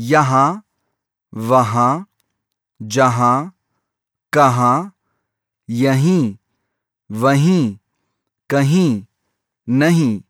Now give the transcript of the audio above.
यहाँ वहाँ जहाँ कहाँ यहीं वहीं कहीं नहीं।